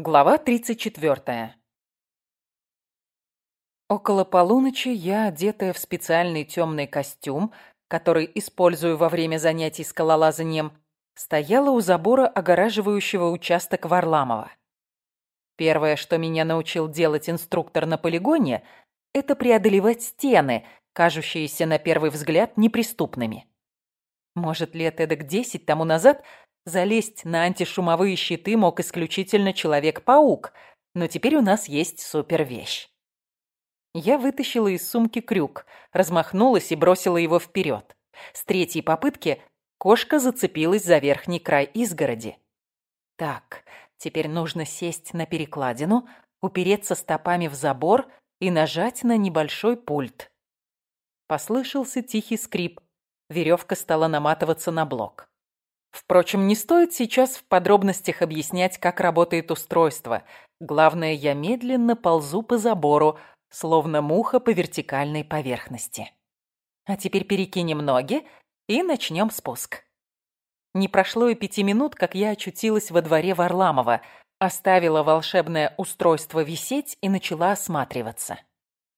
Глава 34. Около полуночи я, одетая в специальный темный костюм, который использую во время занятий скалолазанием, стояла у забора, огораживающего участок Варламова. Первое, что меня научил делать инструктор на полигоне, это преодолевать стены, кажущиеся на первый взгляд неприступными. Может, лет эдак десять тому назад Залезть на антишумовые щиты мог исключительно Человек-паук, но теперь у нас есть супервещь. Я вытащила из сумки крюк, размахнулась и бросила его вперед. С третьей попытки кошка зацепилась за верхний край изгороди. Так, теперь нужно сесть на перекладину, упереться стопами в забор и нажать на небольшой пульт. Послышался тихий скрип. Веревка стала наматываться на блок. Впрочем, не стоит сейчас в подробностях объяснять, как работает устройство. Главное, я медленно ползу по забору, словно муха по вертикальной поверхности. А теперь перекинем ноги и начнем спуск. Не прошло и пяти минут, как я очутилась во дворе Варламова, оставила волшебное устройство висеть и начала осматриваться.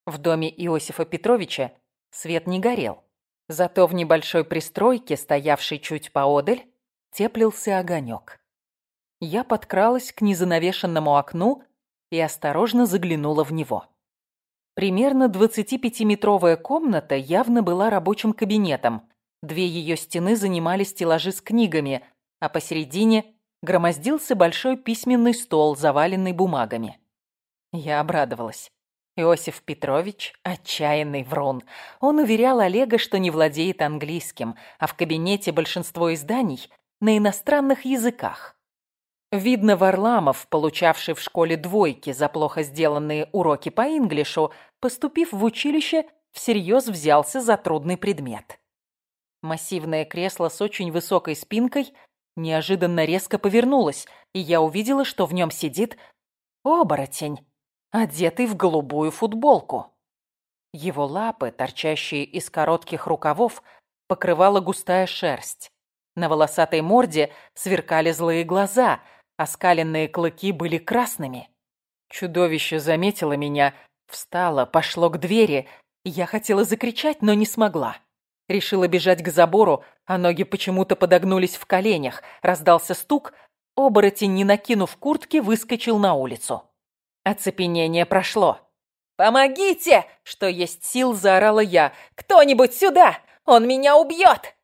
В доме Иосифа Петровича свет не горел. Зато в небольшой пристройке, стоявшей чуть поодаль, теплился огонек. Я подкралась к незанавешенному окну и осторожно заглянула в него. Примерно 25-метровая комната явно была рабочим кабинетом. Две ее стены занимали стеллажи с книгами, а посередине громоздился большой письменный стол, заваленный бумагами. Я обрадовалась. Иосиф Петрович – отчаянный врун. Он уверял Олега, что не владеет английским, а в кабинете большинство изданий на иностранных языках. Видно, Варламов, получавший в школе двойки за плохо сделанные уроки по инглишу, поступив в училище, всерьез взялся за трудный предмет. Массивное кресло с очень высокой спинкой неожиданно резко повернулось, и я увидела, что в нем сидит оборотень, одетый в голубую футболку. Его лапы, торчащие из коротких рукавов, покрывала густая шерсть. На волосатой морде сверкали злые глаза, а скаленные клыки были красными. Чудовище заметило меня, встало, пошло к двери. Я хотела закричать, но не смогла. Решила бежать к забору, а ноги почему-то подогнулись в коленях. Раздался стук, оборотень, не накинув куртки, выскочил на улицу. Оцепенение прошло. «Помогите!» – что есть сил, заорала я. «Кто-нибудь сюда! Он меня убьет!»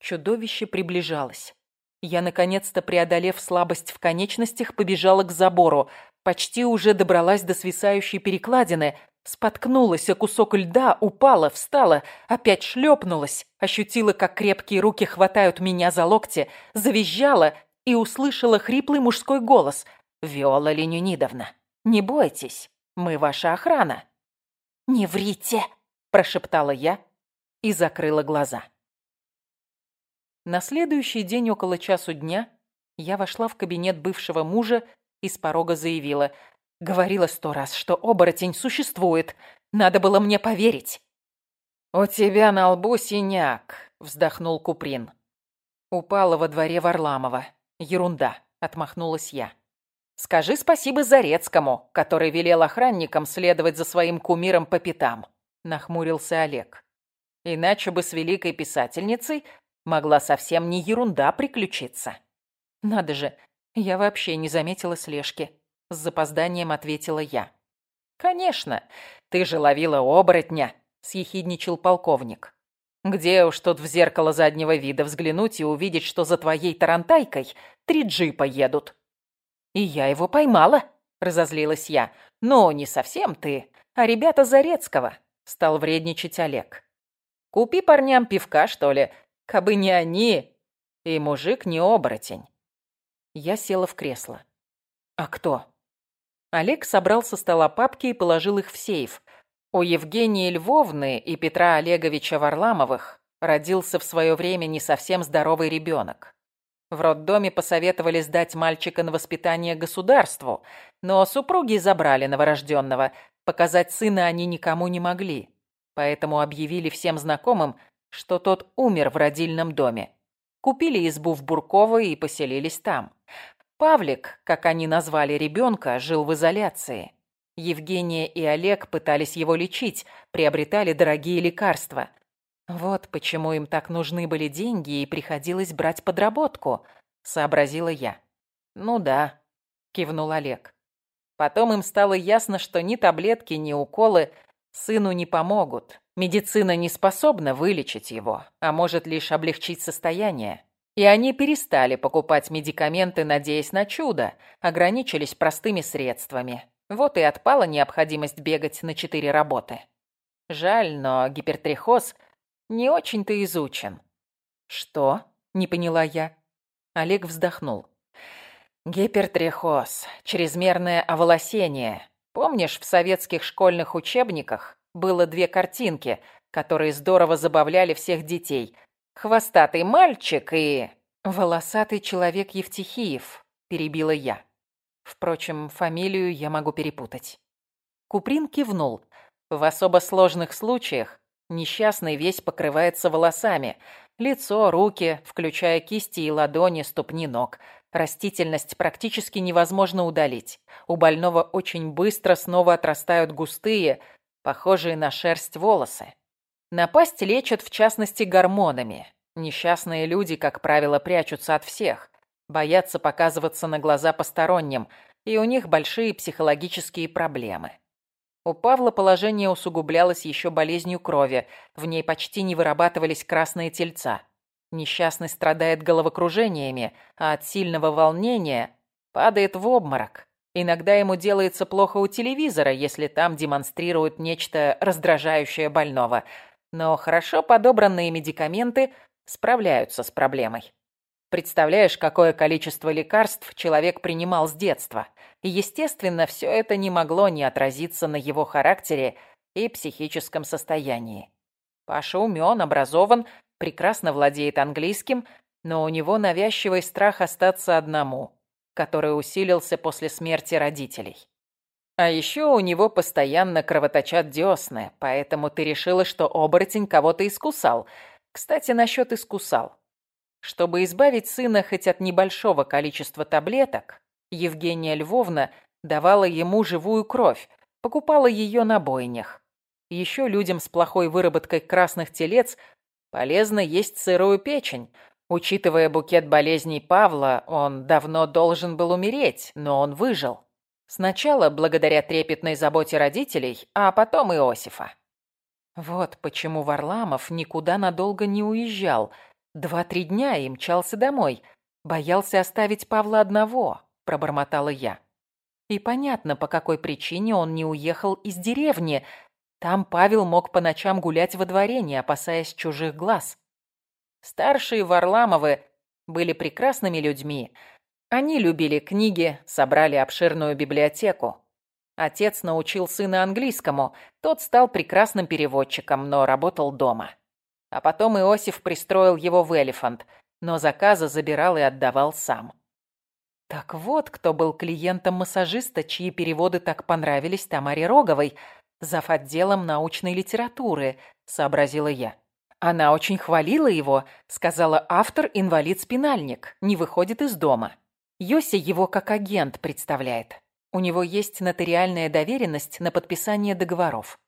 Чудовище приближалось. Я, наконец-то, преодолев слабость в конечностях, побежала к забору. Почти уже добралась до свисающей перекладины. Споткнулась о кусок льда, упала, встала, опять шлепнулась. Ощутила, как крепкие руки хватают меня за локти, завизжала и услышала хриплый мужской голос. «Виола Ленюнидовна, не бойтесь, мы ваша охрана». «Не врите!» – прошептала я и закрыла глаза. На следующий день около часу дня я вошла в кабинет бывшего мужа и с порога заявила. Говорила сто раз, что оборотень существует. Надо было мне поверить. «У тебя на лбу синяк», — вздохнул Куприн. Упала во дворе Варламова. Ерунда, отмахнулась я. Скажи спасибо Зарецкому, который велел охранникам следовать за своим кумиром по пятам, нахмурился Олег. Иначе бы с великой писательницей Могла совсем не ерунда приключиться. Надо же, я вообще не заметила слежки. С запозданием ответила я. «Конечно, ты же ловила оборотня», — съехидничал полковник. «Где уж тут в зеркало заднего вида взглянуть и увидеть, что за твоей тарантайкой три джипа едут?» «И я его поймала», — разозлилась я. «Ну, не совсем ты, а ребята Зарецкого», — стал вредничать Олег. «Купи парням пивка, что ли, Кабы не они, и мужик не оборотень. Я села в кресло. А кто? Олег собрал со стола папки и положил их в сейф. У Евгении Львовны и Петра Олеговича Варламовых родился в свое время не совсем здоровый ребенок. В роддоме посоветовали сдать мальчика на воспитание государству, но супруги забрали новорожденного. Показать сына они никому не могли. Поэтому объявили всем знакомым, что тот умер в родильном доме. Купили избу в Бурково и поселились там. Павлик, как они назвали ребенка, жил в изоляции. Евгения и Олег пытались его лечить, приобретали дорогие лекарства. Вот почему им так нужны были деньги и приходилось брать подработку, сообразила я. Ну да, кивнул Олег. Потом им стало ясно, что ни таблетки, ни уколы сыну не помогут. Медицина не способна вылечить его, а может лишь облегчить состояние. И они перестали покупать медикаменты, надеясь на чудо, ограничились простыми средствами. Вот и отпала необходимость бегать на четыре работы. Жаль, но гипертрихоз не очень-то изучен. Что? Не поняла я. Олег вздохнул. Гипертрихоз, чрезмерное оволосение. Помнишь, в советских школьных учебниках было две картинки, которые здорово забавляли всех детей. Хвостатый мальчик и... Волосатый человек Евтихиев, перебила я. Впрочем, фамилию я могу перепутать. Куприн кивнул. В особо сложных случаях несчастный весь покрывается волосами. Лицо, руки, включая кисти и ладони, ступни ног – Растительность практически невозможно удалить. У больного очень быстро снова отрастают густые, похожие на шерсть волосы. Напасть лечат в частности гормонами. Несчастные люди, как правило, прячутся от всех, боятся показываться на глаза посторонним, и у них большие психологические проблемы. У Павла положение усугублялось еще болезнью крови, в ней почти не вырабатывались красные тельца. Несчастный страдает головокружениями, а от сильного волнения падает в обморок. Иногда ему делается плохо у телевизора, если там демонстрируют нечто раздражающее больного. Но хорошо подобранные медикаменты справляются с проблемой. Представляешь, какое количество лекарств человек принимал с детства. И, естественно, все это не могло не отразиться на его характере и психическом состоянии. Паша умен, образован прекрасно владеет английским, но у него навязчивый страх остаться одному, который усилился после смерти родителей. А еще у него постоянно кровоточат десны, поэтому ты решила, что оборотень кого-то искусал. Кстати, насчет искусал. Чтобы избавить сына хоть от небольшого количества таблеток, Евгения Львовна давала ему живую кровь, покупала ее на бойнях. Еще людям с плохой выработкой красных телец Полезно есть сырую печень. Учитывая букет болезней Павла, он давно должен был умереть, но он выжил. Сначала благодаря трепетной заботе родителей, а потом Иосифа. Вот почему Варламов никуда надолго не уезжал. Два-три дня и мчался домой. Боялся оставить Павла одного, пробормотала я. И понятно, по какой причине он не уехал из деревни, там Павел мог по ночам гулять во дворе, не опасаясь чужих глаз. Старшие Варламовы были прекрасными людьми. Они любили книги, собрали обширную библиотеку. Отец научил сына английскому, тот стал прекрасным переводчиком, но работал дома. А потом Иосиф пристроил его в «Элефант», но заказы забирал и отдавал сам. Так вот, кто был клиентом массажиста, чьи переводы так понравились Тамаре Роговой – зав. отделом научной литературы», — сообразила я. «Она очень хвалила его», — сказала автор-инвалид-спинальник, не выходит из дома. Йося его как агент представляет. У него есть нотариальная доверенность на подписание договоров.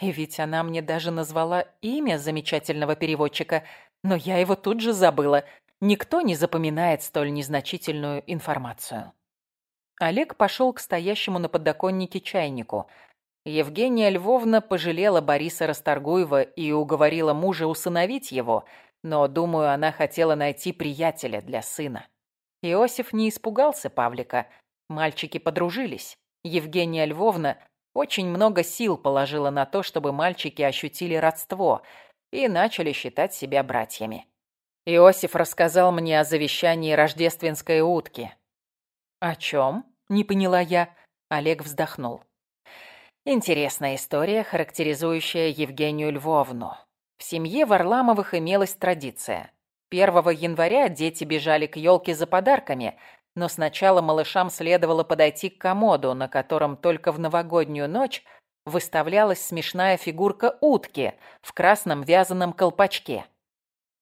И ведь она мне даже назвала имя замечательного переводчика, но я его тут же забыла. Никто не запоминает столь незначительную информацию. Олег пошел к стоящему на подоконнике чайнику — Евгения Львовна пожалела Бориса Расторгуева и уговорила мужа усыновить его, но, думаю, она хотела найти приятеля для сына. Иосиф не испугался Павлика. Мальчики подружились. Евгения Львовна очень много сил положила на то, чтобы мальчики ощутили родство и начали считать себя братьями. Иосиф рассказал мне о завещании рождественской утки. «О чем?» — не поняла я. Олег вздохнул. Интересная история, характеризующая Евгению Львовну. В семье Варламовых имелась традиция. 1 января дети бежали к елке за подарками, но сначала малышам следовало подойти к комоду, на котором только в новогоднюю ночь выставлялась смешная фигурка утки в красном вязаном колпачке.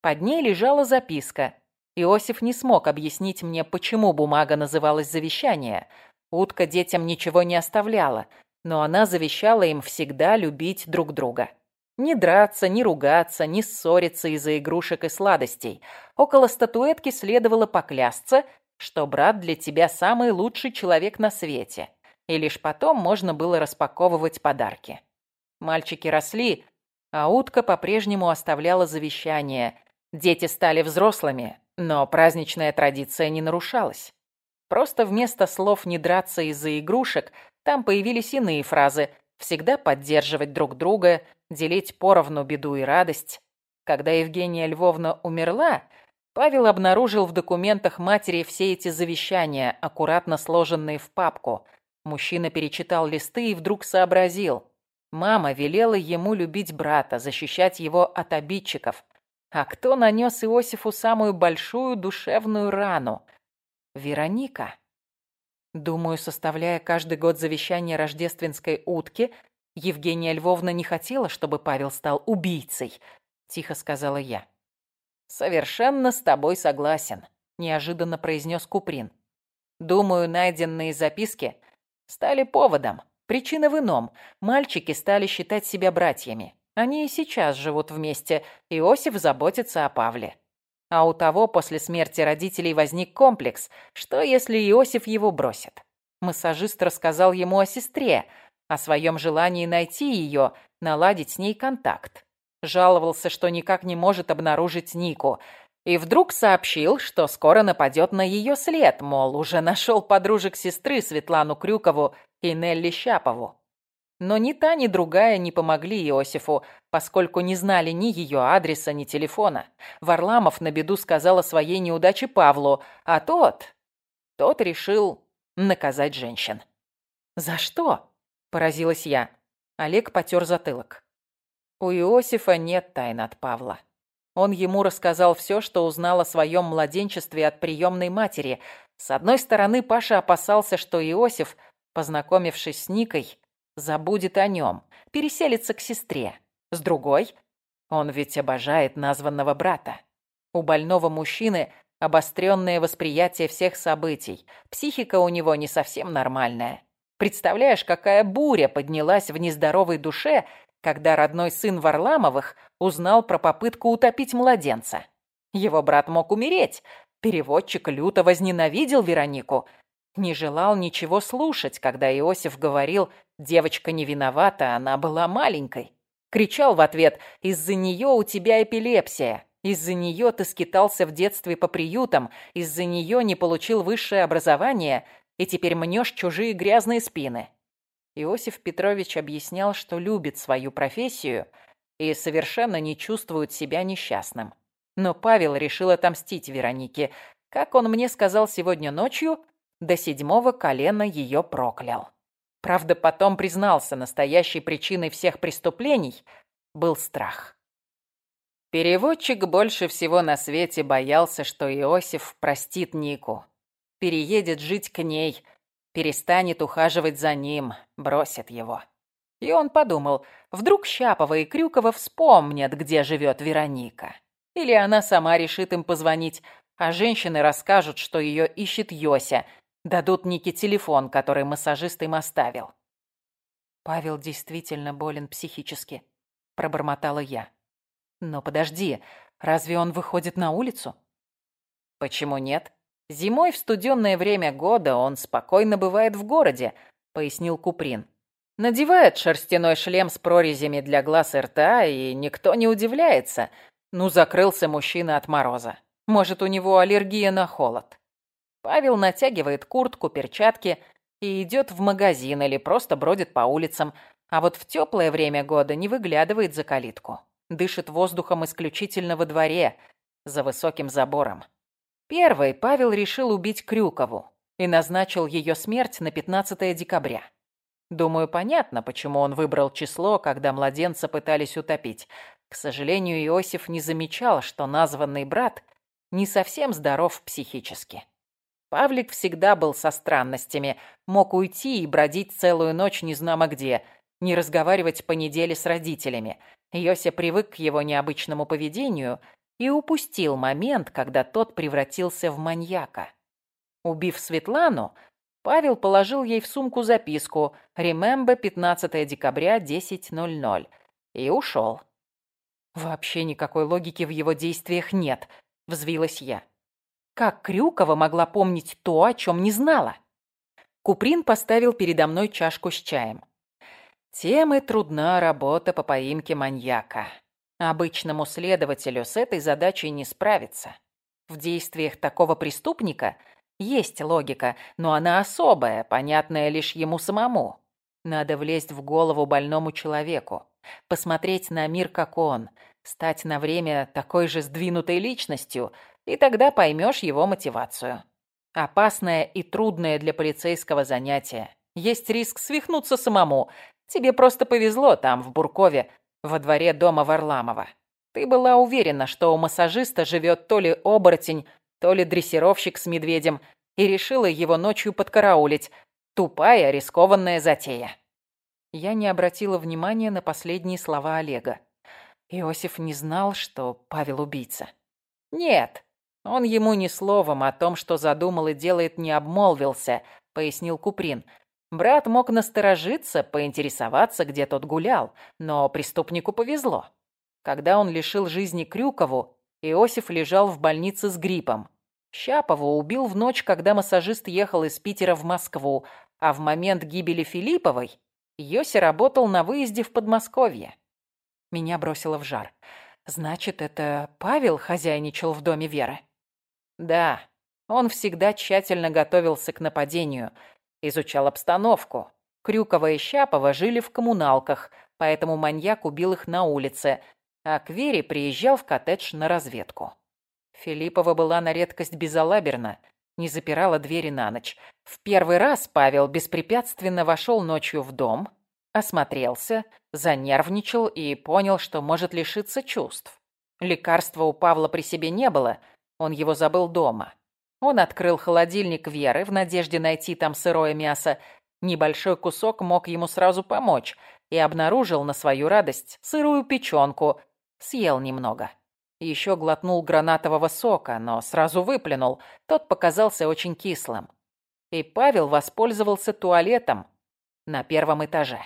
Под ней лежала записка Иосиф не смог объяснить мне, почему бумага называлась «завещание». Утка детям ничего не оставляла, но она завещала им всегда любить друг друга. Не драться, не ругаться, не ссориться из-за игрушек и сладостей. Около статуэтки следовало поклясться, что брат для тебя самый лучший человек на свете. И лишь потом можно было распаковывать подарки. Мальчики росли, а утка по-прежнему оставляла завещание. Дети стали взрослыми, но праздничная традиция не нарушалась. Просто вместо слов «не драться из-за игрушек» там появились иные фразы «всегда поддерживать друг друга», «делить поровну беду и радость». Когда Евгения Львовна умерла, Павел обнаружил в документах матери все эти завещания, аккуратно сложенные в папку. Мужчина перечитал листы и вдруг сообразил. Мама велела ему любить брата, защищать его от обидчиков. А кто нанес Иосифу самую большую душевную рану? Вероника. Думаю, составляя каждый год завещание рождественской утки, Евгения Львовна не хотела, чтобы Павел стал убийцей, тихо сказала я. Совершенно с тобой согласен, неожиданно произнес Куприн. Думаю, найденные записки стали поводом. Причина в ином. Мальчики стали считать себя братьями. Они и сейчас живут вместе. Иосиф заботится о Павле. А у того после смерти родителей возник комплекс, что если Иосиф его бросит. Массажист рассказал ему о сестре, о своем желании найти ее, наладить с ней контакт. Жаловался, что никак не может обнаружить Нику. И вдруг сообщил, что скоро нападет на ее след, мол, уже нашел подружек сестры Светлану Крюкову и Нелли Щапову. Но ни та, ни другая не помогли Иосифу, поскольку не знали ни ее адреса, ни телефона. Варламов на беду сказал о своей неудаче Павлу, а тот... Тот решил наказать женщин. «За что?» – поразилась я. Олег потер затылок. У Иосифа нет тайн от Павла. Он ему рассказал все, что узнал о своем младенчестве от приемной матери. С одной стороны, Паша опасался, что Иосиф, познакомившись с Никой, забудет о нем, переселится к сестре. С другой, он ведь обожает названного брата. У больного мужчины обостренное восприятие всех событий. Психика у него не совсем нормальная. Представляешь, какая буря поднялась в нездоровой душе, когда родной сын Варламовых узнал про попытку утопить младенца. Его брат мог умереть. Переводчик люто возненавидел Веронику. Не желал ничего слушать, когда Иосиф говорил Девочка не виновата, она была маленькой. Кричал в ответ «Из-за нее у тебя эпилепсия». Из-за нее ты скитался в детстве по приютам, из-за нее не получил высшее образование и теперь мнешь чужие грязные спины. Иосиф Петрович объяснял, что любит свою профессию и совершенно не чувствует себя несчастным. Но Павел решил отомстить Веронике. Как он мне сказал сегодня ночью, до седьмого колена ее проклял. Правда, потом признался, настоящей причиной всех преступлений был страх. Переводчик больше всего на свете боялся, что Иосиф простит Нику. Переедет жить к ней, перестанет ухаживать за ним, бросит его. И он подумал, вдруг Щапова и Крюкова вспомнят, где живет Вероника. Или она сама решит им позвонить, а женщины расскажут, что ее ищет Йося – Дадут Нике телефон, который массажист им оставил. Павел действительно болен психически, пробормотала я. Но подожди, разве он выходит на улицу? Почему нет? Зимой в студенное время года он спокойно бывает в городе, пояснил Куприн. Надевает шерстяной шлем с прорезями для глаз и рта, и никто не удивляется. Ну, закрылся мужчина от мороза. Может, у него аллергия на холод. Павел натягивает куртку, перчатки и идет в магазин или просто бродит по улицам, а вот в теплое время года не выглядывает за калитку. Дышит воздухом исключительно во дворе, за высоким забором. Первый Павел решил убить Крюкову и назначил ее смерть на 15 декабря. Думаю, понятно, почему он выбрал число, когда младенца пытались утопить. К сожалению, Иосиф не замечал, что названный брат не совсем здоров психически. Павлик всегда был со странностями, мог уйти и бродить целую ночь незнамо где, не разговаривать по неделе с родителями. Йося привык к его необычному поведению и упустил момент, когда тот превратился в маньяка. Убив Светлану, Павел положил ей в сумку записку «Ремембо, 15 декабря, 10.00» и ушел. «Вообще никакой логики в его действиях нет», — взвилась я. «Как Крюкова могла помнить то, о чем не знала?» Куприн поставил передо мной чашку с чаем. Тем и трудна работа по поимке маньяка. Обычному следователю с этой задачей не справиться. В действиях такого преступника есть логика, но она особая, понятная лишь ему самому. Надо влезть в голову больному человеку, посмотреть на мир как он, стать на время такой же сдвинутой личностью, и тогда поймешь его мотивацию. Опасное и трудное для полицейского занятие. Есть риск свихнуться самому. Тебе просто повезло там, в Буркове, во дворе дома Варламова. Ты была уверена, что у массажиста живет то ли оборотень, то ли дрессировщик с медведем, и решила его ночью подкараулить. Тупая, рискованная затея. Я не обратила внимания на последние слова Олега. Иосиф не знал, что Павел убийца. Нет, он ему ни словом о том, что задумал и делает, не обмолвился, пояснил Куприн. Брат мог насторожиться, поинтересоваться, где тот гулял, но преступнику повезло. Когда он лишил жизни Крюкову, Иосиф лежал в больнице с гриппом. Щапову убил в ночь, когда массажист ехал из Питера в Москву, а в момент гибели Филипповой Йоси работал на выезде в Подмосковье. Меня бросило в жар. Значит, это Павел хозяйничал в доме Веры? Да, он всегда тщательно готовился к нападению, изучал обстановку. Крюкова и Щапова жили в коммуналках, поэтому маньяк убил их на улице, а к Вере приезжал в коттедж на разведку. Филиппова была на редкость безалаберна, не запирала двери на ночь. В первый раз Павел беспрепятственно вошел ночью в дом, осмотрелся, занервничал и понял, что может лишиться чувств. Лекарства у Павла при себе не было, он его забыл дома. Он открыл холодильник Веры в надежде найти там сырое мясо. Небольшой кусок мог ему сразу помочь и обнаружил на свою радость сырую печенку. Съел немного. Еще глотнул гранатового сока, но сразу выплюнул. Тот показался очень кислым. И Павел воспользовался туалетом на первом этаже.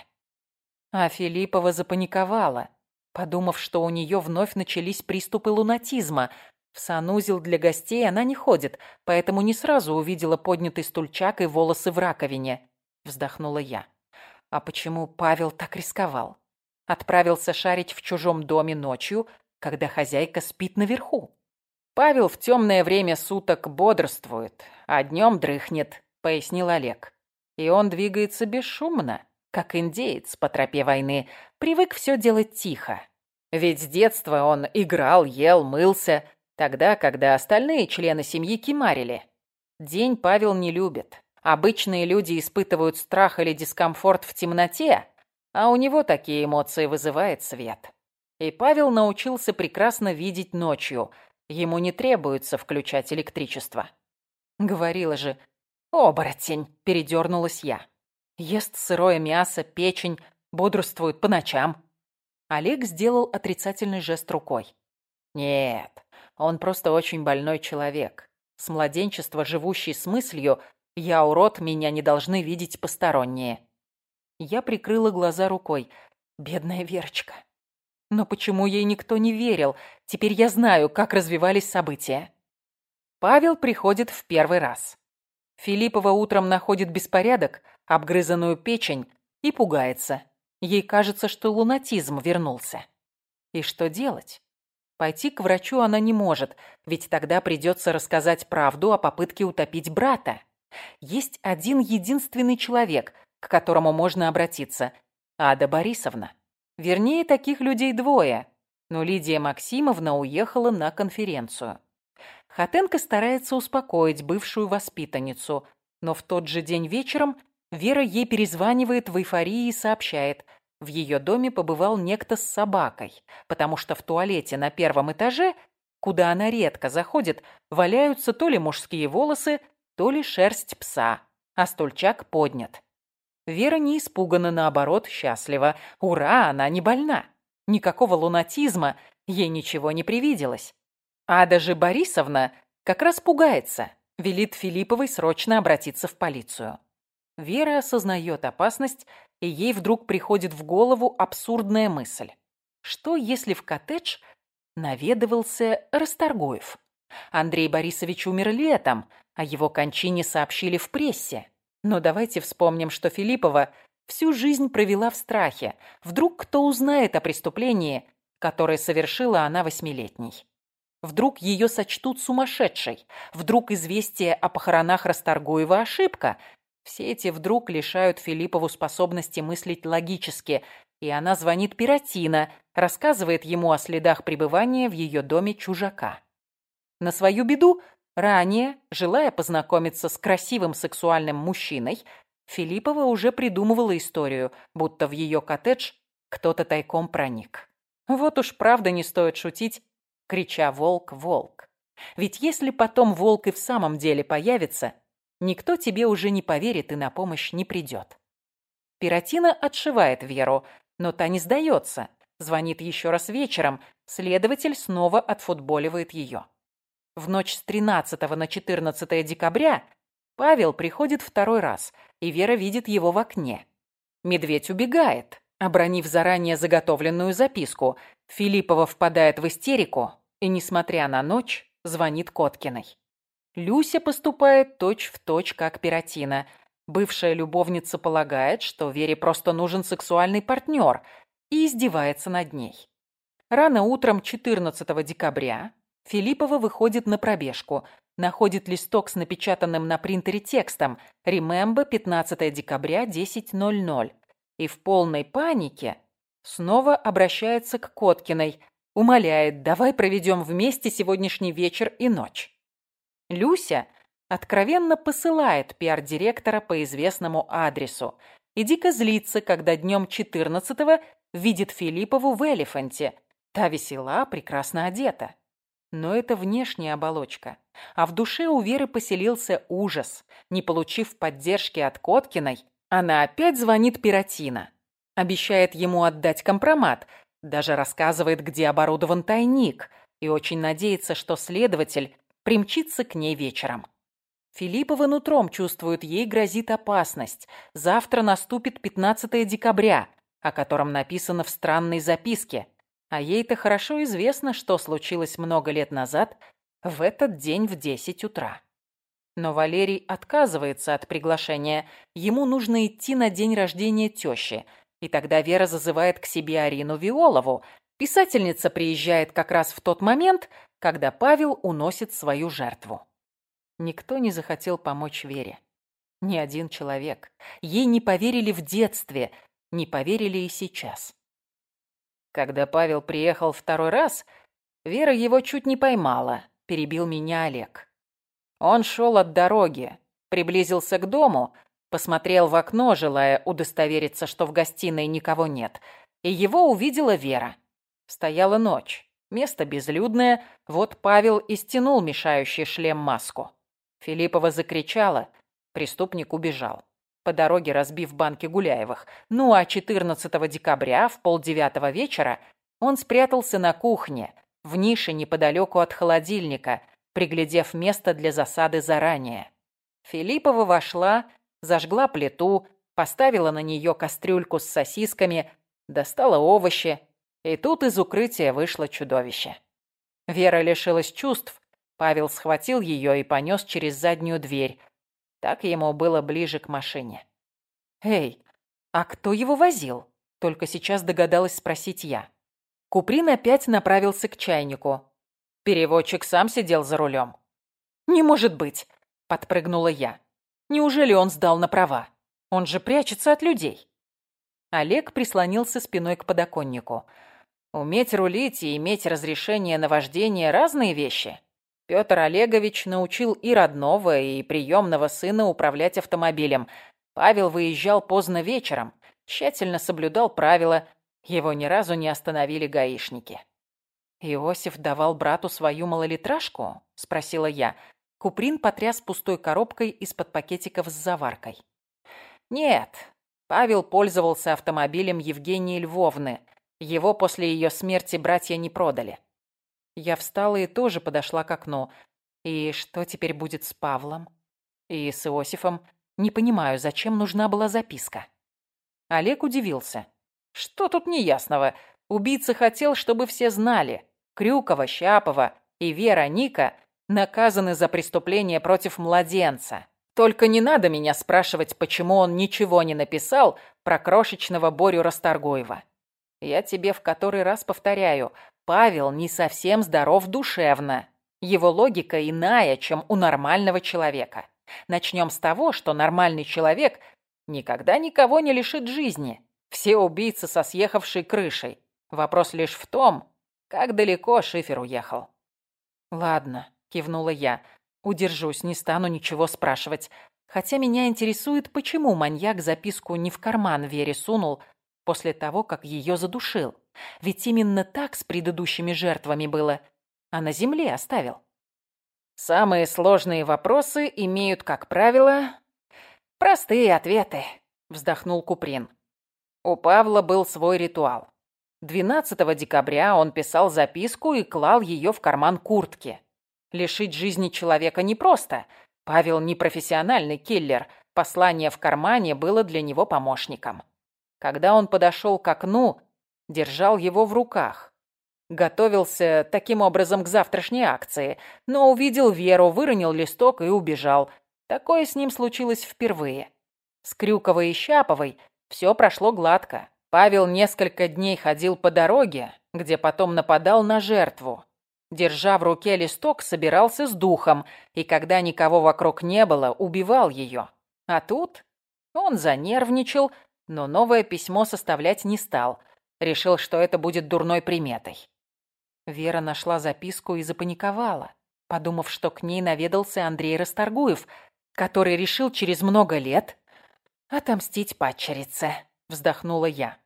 А Филиппова запаниковала, подумав, что у нее вновь начались приступы лунатизма. В санузел для гостей она не ходит, поэтому не сразу увидела поднятый стульчак и волосы в раковине. Вздохнула я. А почему Павел так рисковал? Отправился шарить в чужом доме ночью, когда хозяйка спит наверху. Павел в темное время суток бодрствует, а днем дрыхнет, пояснил Олег. И он двигается бесшумно, как индеец по тропе войны, привык все делать тихо. Ведь с детства он играл, ел, мылся, тогда, когда остальные члены семьи кимарили. День Павел не любит. Обычные люди испытывают страх или дискомфорт в темноте, а у него такие эмоции вызывает свет. И Павел научился прекрасно видеть ночью. Ему не требуется включать электричество. Говорила же, «Оборотень!» – передернулась я. Ест сырое мясо, печень, бодрствует по ночам. Олег сделал отрицательный жест рукой. Нет, он просто очень больной человек. С младенчества живущий с мыслью «я урод, меня не должны видеть посторонние». Я прикрыла глаза рукой. Бедная Верочка. Но почему ей никто не верил? Теперь я знаю, как развивались события. Павел приходит в первый раз. Филиппова утром находит беспорядок, обгрызанную печень и пугается. Ей кажется, что лунатизм вернулся. И что делать? Пойти к врачу она не может, ведь тогда придется рассказать правду о попытке утопить брата. Есть один единственный человек, к которому можно обратиться – Ада Борисовна. Вернее, таких людей двое, но Лидия Максимовна уехала на конференцию. Хатенко старается успокоить бывшую воспитанницу, но в тот же день вечером Вера ей перезванивает в эйфории и сообщает, в ее доме побывал некто с собакой, потому что в туалете на первом этаже, куда она редко заходит, валяются то ли мужские волосы, то ли шерсть пса, а стульчак поднят. Вера не испугана, наоборот, счастлива. Ура, она не больна. Никакого лунатизма, ей ничего не привиделось. Ада же Борисовна как раз пугается, велит Филипповой срочно обратиться в полицию. Вера осознает опасность, и ей вдруг приходит в голову абсурдная мысль. Что, если в коттедж наведывался Расторгуев? Андрей Борисович умер летом, о его кончине сообщили в прессе. Но давайте вспомним, что Филиппова всю жизнь провела в страхе. Вдруг кто узнает о преступлении, которое совершила она восьмилетней. Вдруг ее сочтут сумасшедшей. Вдруг известие о похоронах Расторгуева ошибка. Все эти вдруг лишают Филиппову способности мыслить логически, и она звонит Пиротина, рассказывает ему о следах пребывания в ее доме чужака. На свою беду, ранее, желая познакомиться с красивым сексуальным мужчиной, Филиппова уже придумывала историю, будто в ее коттедж кто-то тайком проник. Вот уж правда не стоит шутить, крича «Волк, волк!». Ведь если потом волк и в самом деле появится, никто тебе уже не поверит и на помощь не придет. Пиротина отшивает Веру, но та не сдается. Звонит еще раз вечером, следователь снова отфутболивает ее. В ночь с 13 на 14 декабря Павел приходит второй раз, и Вера видит его в окне. Медведь убегает, обронив заранее заготовленную записку. Филиппова впадает в истерику и, несмотря на ночь, звонит Коткиной. Люся поступает точь-в-точь, точь, как Пиротина. Бывшая любовница полагает, что Вере просто нужен сексуальный партнер и издевается над ней. Рано утром 14 декабря Филиппова выходит на пробежку, находит листок с напечатанным на принтере текстом «Remember, 15 декабря, 10.00» и в полной панике снова обращается к Коткиной, умоляет «давай проведем вместе сегодняшний вечер и ночь». Люся откровенно посылает пиар-директора по известному адресу и дико злится, когда днем 14-го видит Филиппову в элефанте. Та весела, прекрасно одета. Но это внешняя оболочка. А в душе у Веры поселился ужас. Не получив поддержки от Коткиной, она опять звонит Пиротина. Обещает ему отдать компромат. Даже рассказывает, где оборудован тайник. И очень надеется, что следователь примчится к ней вечером. Филиппова нутром чувствует, ей грозит опасность. Завтра наступит 15 декабря, о котором написано в странной записке – а ей-то хорошо известно, что случилось много лет назад в этот день в 10 утра. Но Валерий отказывается от приглашения. Ему нужно идти на день рождения тещи. И тогда Вера зазывает к себе Арину Виолову. Писательница приезжает как раз в тот момент, когда Павел уносит свою жертву. Никто не захотел помочь Вере. Ни один человек. Ей не поверили в детстве, не поверили и сейчас. Когда Павел приехал второй раз, Вера его чуть не поймала, перебил меня Олег. Он шел от дороги, приблизился к дому, посмотрел в окно, желая удостовериться, что в гостиной никого нет, и его увидела Вера. Стояла ночь, место безлюдное, вот Павел и стянул мешающий шлем маску. Филиппова закричала, преступник убежал по дороге разбив банки Гуляевых. Ну а 14 декабря в полдевятого вечера он спрятался на кухне, в нише неподалеку от холодильника, приглядев место для засады заранее. Филиппова вошла, зажгла плиту, поставила на нее кастрюльку с сосисками, достала овощи, и тут из укрытия вышло чудовище. Вера лишилась чувств, Павел схватил ее и понес через заднюю дверь, так ему было ближе к машине. «Эй, а кто его возил?» Только сейчас догадалась спросить я. Куприн опять направился к чайнику. Переводчик сам сидел за рулем. «Не может быть!» – подпрыгнула я. «Неужели он сдал на права? Он же прячется от людей!» Олег прислонился спиной к подоконнику. «Уметь рулить и иметь разрешение на вождение – разные вещи. Петр Олегович научил и родного, и приемного сына управлять автомобилем. Павел выезжал поздно вечером, тщательно соблюдал правила, его ни разу не остановили гаишники. «Иосиф давал брату свою малолитражку?» – спросила я. Куприн потряс пустой коробкой из-под пакетиков с заваркой. «Нет, Павел пользовался автомобилем Евгении Львовны. Его после ее смерти братья не продали. Я встала и тоже подошла к окну. И что теперь будет с Павлом? И с Иосифом? Не понимаю, зачем нужна была записка. Олег удивился. Что тут неясного? Убийца хотел, чтобы все знали. Крюкова, Щапова и Вера Ника наказаны за преступление против младенца. Только не надо меня спрашивать, почему он ничего не написал про крошечного Борю Расторгуева. Я тебе в который раз повторяю, Павел не совсем здоров душевно. Его логика иная, чем у нормального человека. Начнем с того, что нормальный человек никогда никого не лишит жизни. Все убийцы со съехавшей крышей. Вопрос лишь в том, как далеко Шифер уехал. «Ладно», — кивнула я, — «удержусь, не стану ничего спрашивать. Хотя меня интересует, почему маньяк записку не в карман Вере сунул после того, как ее задушил. Ведь именно так с предыдущими жертвами было, а на земле оставил». «Самые сложные вопросы имеют, как правило, простые ответы», — вздохнул Куприн. У Павла был свой ритуал. 12 декабря он писал записку и клал ее в карман куртки. Лишить жизни человека непросто. Павел не профессиональный киллер. Послание в кармане было для него помощником. Когда он подошел к окну, держал его в руках. Готовился таким образом к завтрашней акции, но увидел Веру, выронил листок и убежал. Такое с ним случилось впервые. С Крюковой и Щаповой все прошло гладко. Павел несколько дней ходил по дороге, где потом нападал на жертву. Держа в руке листок, собирался с духом, и когда никого вокруг не было, убивал ее. А тут он занервничал, но новое письмо составлять не стал. Решил, что это будет дурной приметой. Вера нашла записку и запаниковала, подумав, что к ней наведался Андрей Расторгуев, который решил через много лет отомстить падчерице, вздохнула я.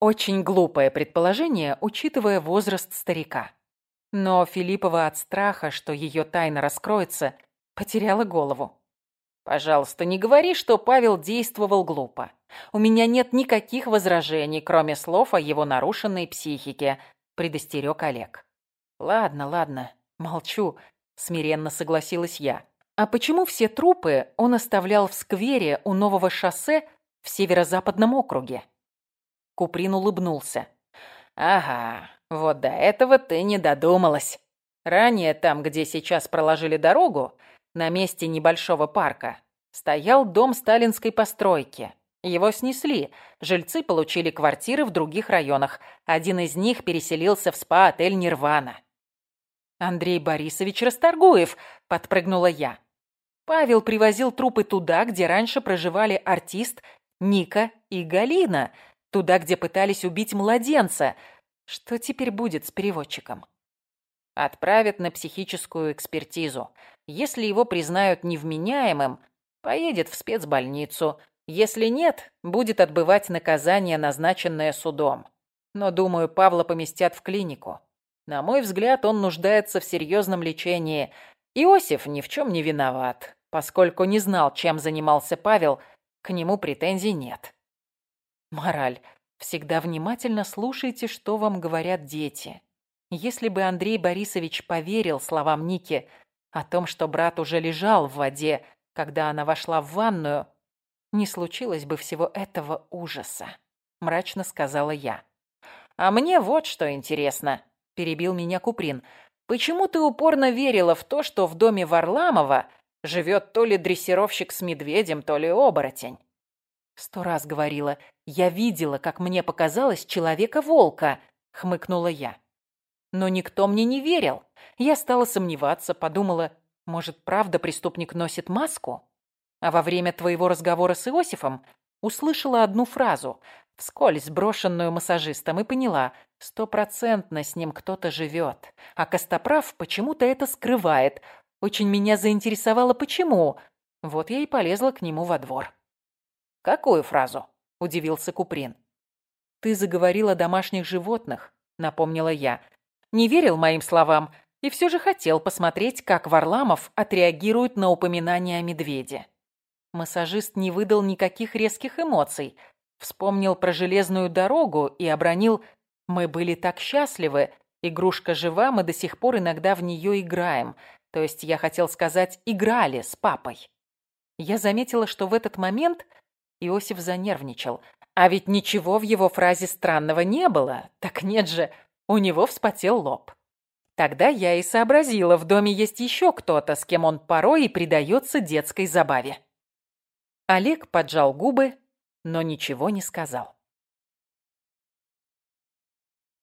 Очень глупое предположение, учитывая возраст старика. Но Филиппова от страха, что ее тайна раскроется, потеряла голову. «Пожалуйста, не говори, что Павел действовал глупо. У меня нет никаких возражений, кроме слов о его нарушенной психике», — предостерег Олег. «Ладно, ладно, молчу», — смиренно согласилась я. «А почему все трупы он оставлял в сквере у нового шоссе в северо-западном округе?» Куприн улыбнулся. «Ага, вот до этого ты не додумалась. Ранее там, где сейчас проложили дорогу, на месте небольшого парка, стоял дом сталинской постройки. Его снесли, жильцы получили квартиры в других районах. Один из них переселился в спа-отель «Нирвана». «Андрей Борисович Расторгуев», — подпрыгнула я. Павел привозил трупы туда, где раньше проживали артист Ника и Галина, Туда, где пытались убить младенца. Что теперь будет с переводчиком? Отправят на психическую экспертизу. Если его признают невменяемым, поедет в спецбольницу. Если нет, будет отбывать наказание, назначенное судом. Но, думаю, Павла поместят в клинику. На мой взгляд, он нуждается в серьезном лечении. Иосиф ни в чем не виноват. Поскольку не знал, чем занимался Павел, к нему претензий нет. Мораль. Всегда внимательно слушайте, что вам говорят дети. Если бы Андрей Борисович поверил словам Ники о том, что брат уже лежал в воде, когда она вошла в ванную, не случилось бы всего этого ужаса, мрачно сказала я. А мне вот что интересно, перебил меня Куприн. Почему ты упорно верила в то, что в доме Варламова живет то ли дрессировщик с медведем, то ли оборотень? Сто раз говорила, я видела, как мне показалось, человека-волка, хмыкнула я. Но никто мне не верил. Я стала сомневаться, подумала, может, правда преступник носит маску? А во время твоего разговора с Иосифом услышала одну фразу, вскользь брошенную массажистом, и поняла, стопроцентно с ним кто-то живет. А Костоправ почему-то это скрывает. Очень меня заинтересовало, почему. Вот я и полезла к нему во двор. «Какую фразу?» – удивился Куприн. «Ты заговорил о домашних животных», – напомнила я. «Не верил моим словам и все же хотел посмотреть, как Варламов отреагирует на упоминание о медведе». Массажист не выдал никаких резких эмоций. Вспомнил про железную дорогу и обронил «Мы были так счастливы, Игрушка жива, мы до сих пор иногда в нее играем. То есть, я хотел сказать, играли с папой. Я заметила, что в этот момент Иосиф занервничал. А ведь ничего в его фразе странного не было. Так нет же, у него вспотел лоб. Тогда я и сообразила, в доме есть еще кто-то, с кем он порой и предается детской забаве. Олег поджал губы, но ничего не сказал.